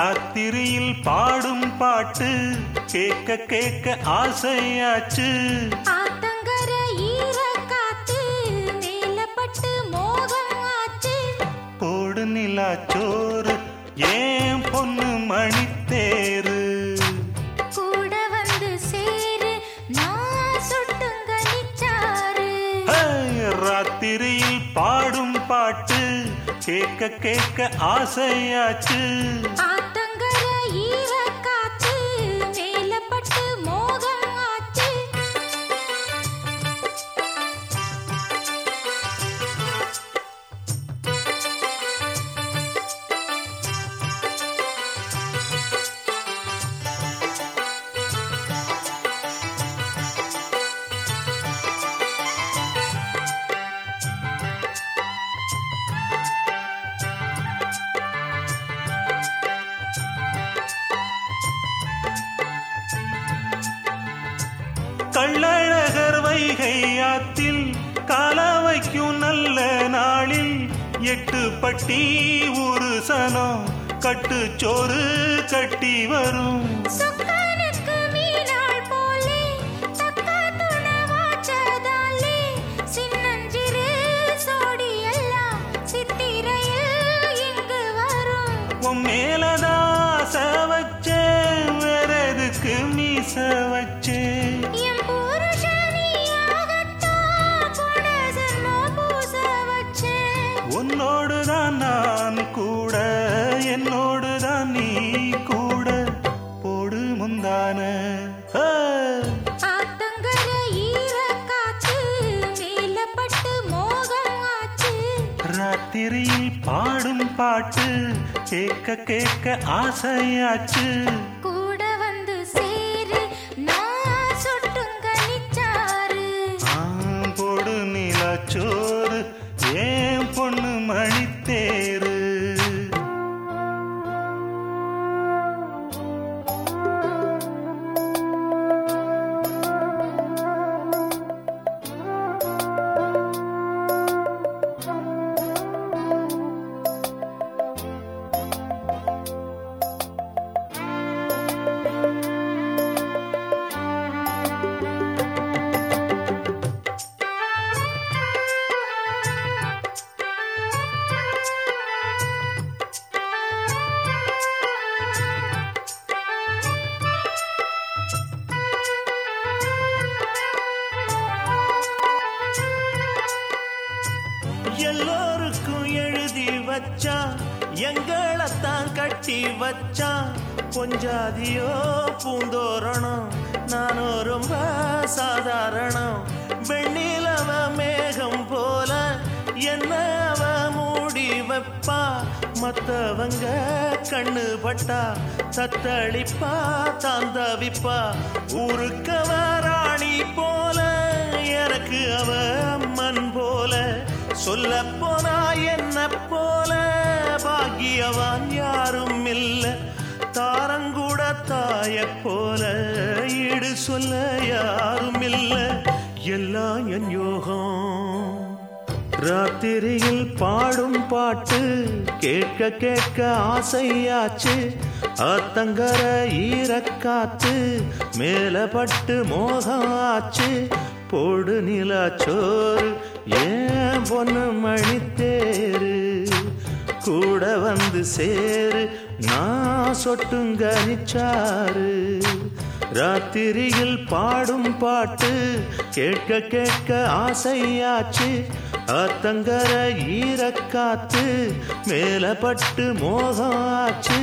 ராத்திரியில் பாடும் பாட்டு கேட்க கேட்க ஆசையாச்சு. போடு நிலா சோறு ஏன் பொண்ணு மணித்தேரு கூட வந்து சேரு ராத்திரியில் பாடும் பாட்டு கேட்க கேட்க ஆசையாச்சு. கள்ளழகர் வைகை ஆத்தில் கால வைக்கும் நல்ல நாளில் எட்டு பட்டி ஒரு சனம் கட்டுச்சோறு கட்டி வரும். சொக்கனுக்கு மீனாள் போலே தக்கா துணவாச்சதாலே சின்னஞ்சிறு உன்னோடுதான் நான் கூட என்னோடுதான் நீ கூட. போடு முந்தான. ராத்திரியில் பாடும் பாட்டு கேட்க கேட்க ஆசையாச்சு. எல்லோருக்கும் எழுதி வச்சான் எங்களைத்தான் கட்டி வச்சான் கொஞ்சாதியோ பூந்தோரணம். நானும் ரொம்ப சாதாரணம். வெண்ணிலவ மேகம் போல என்ன அவ மூடி வைப்பா? மத்தவங்க கண்ணு பட்டா தத்தளிப்பா தாந்தவிப்பா. ஊருக்கவ ராணி போல எனக்கு அவர் சொல்ல போனா என்ன போல? பாக்கியவான் யாரும் இல்ல. தாரங்கூட தாய போல ஈடு சொல்ல யாரும் இல்ல. எல்லாம் என் யோகம். ராத்திரியில் பாடும் பாட்டு கேட்க கேட்க ஆசையாச்சு. ஆத்தங்கர ஈரக்காத்து மேலப்பட்டு பட்டு மோகம் ஆச்சு போடு நிலாச்சோறு ஏன் பொண்ணு மணித்தேரு? கூட வந்து சேரு. நான் சொட்டுங்க நிச்சாரு ராத்திரியில் பாடும் பாட்டு கேட்க கேட்க ஆசையாச்சு. ஆத்தங்கர ஈரக்காத்து மேலப்பட்டு பட்டு மோகம் ஆச்சு